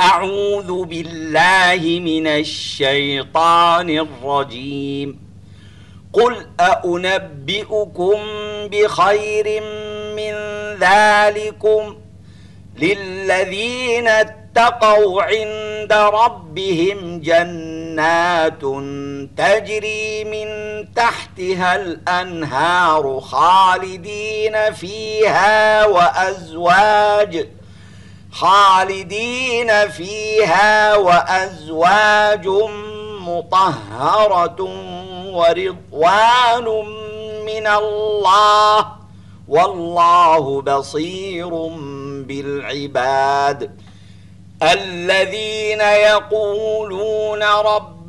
أعوذ بالله من الشيطان الرجيم. قل أأنبئكم بخير من ذلكم للذين اتقوا عند ربهم جنات تجري من تحتها الأنهار خالدين فيها وأزواج خالدين فيها وأزواج مطهرة ورضوان من الله والله بصير بالعباد. الذين يقولون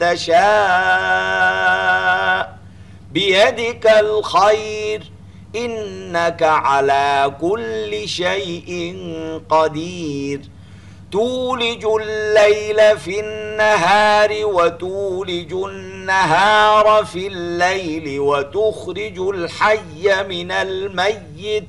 تشاء. بيدك الخير إنك على كل شيء قدير. تولج الليل في النهار وتولج النهار في الليل وتخرج الحي من الميت.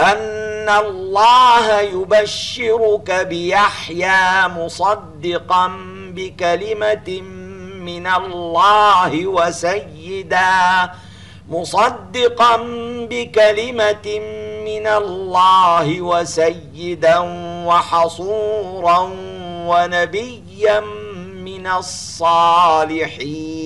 أن الله يبشرك بيحيى مصدقا بكلمة من الله وسيدا مصدقا بكلمة من الله وسيدا وحصورا ونبيا من الصالحين.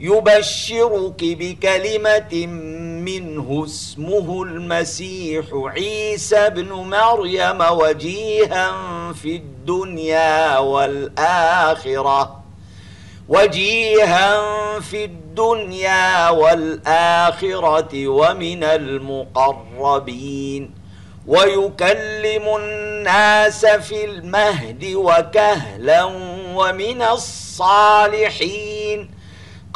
يبشرك بكلمة منه اسمه المسيح عيسى بن مريم وجيها في الدنيا والآخرة. وجيها في الدنيا والآخرة ومن المقربين. ويكلم الناس في المهد وكهلا ومن الصالحين.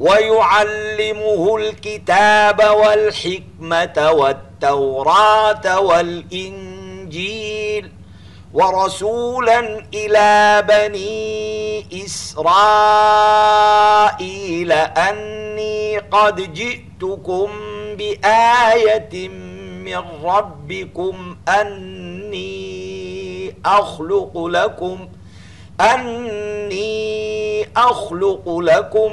ويعلمه الكتاب والحكمة والتوراة والإنجيل ورسولا إلى بني إسرائيل أني قد جئتكم بآية من ربكم أني أخلق لكم أني أخلق لكم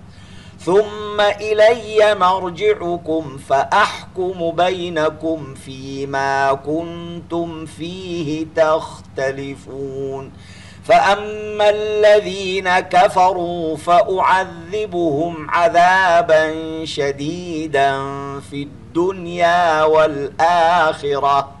ثم إلي مرجعكم فأحكم بينكم فيما كنتم فيه تختلفون. فأما الذين كفروا فأعذبهم عذابا شديدا في الدنيا والآخرة.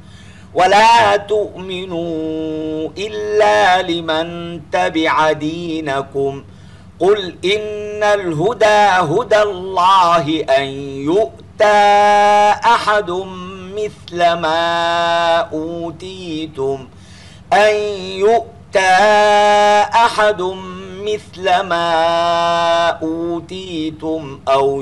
ولا تؤمنوا إلا لمن تبع دينكم. قل إن الهدى هدى الله أن يؤتى أحد مثل ما أوتيتم. أن يؤتى أحد مثل ما أوتيتم أو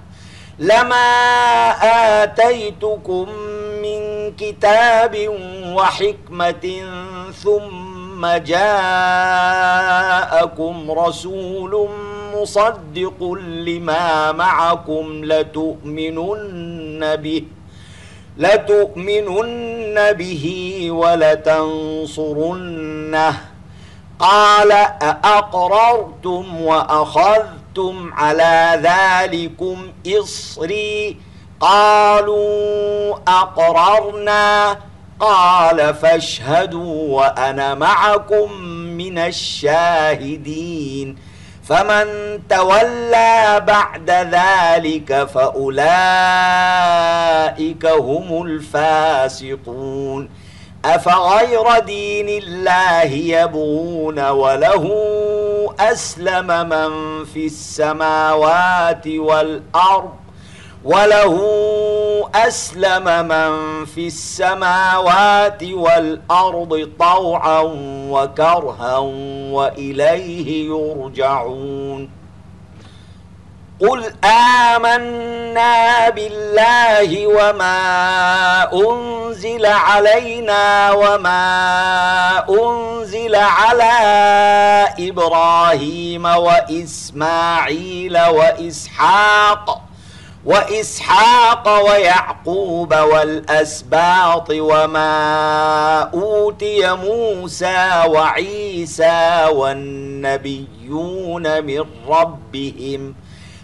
لما آتيتكم من كتاب وحكمة ثم جاءكم رسول مصدق لما معكم لتؤمنن به لتؤمنن به ولتنصرنه. قال أأقررتم وأخذتم أخذتم على ذلكم إصري قالوا أقررنا قال فاشهدوا وأنا معكم من الشاهدين فمن تولى بعد ذلك فأولئك هم الفاسقون أفغير دين الله يبغون وله أسلم من في السماوات والأرض وله أسلم من في السماوات والأرض طوعا وكرها وإليه يرجعون. قل آمنا بالله وما أنزل علينا وما أنزل على إبراهيم وإسماعيل وإسحاق وإسحاق ويعقوب والأسباط وما أوتي موسى وعيسى والنبيون من ربهم ۖ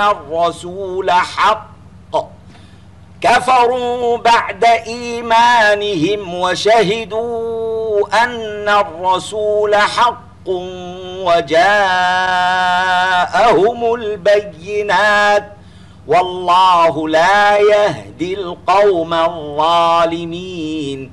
الرسول حق. كفروا بعد إيمانهم وشهدوا أن الرسول حق وجاءهم البينات. والله لا يهدي القوم الظالمين.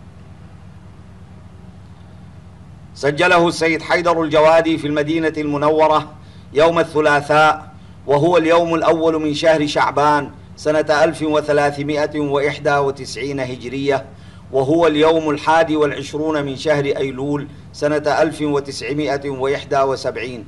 سجله السيد حيدر الجوادي في المدينة المنورة يوم الثلاثاء وهو اليوم الأول من شهر شعبان سنة 1391 هجرية وهو اليوم الحادي والعشرون من شهر أيلول سنة 1971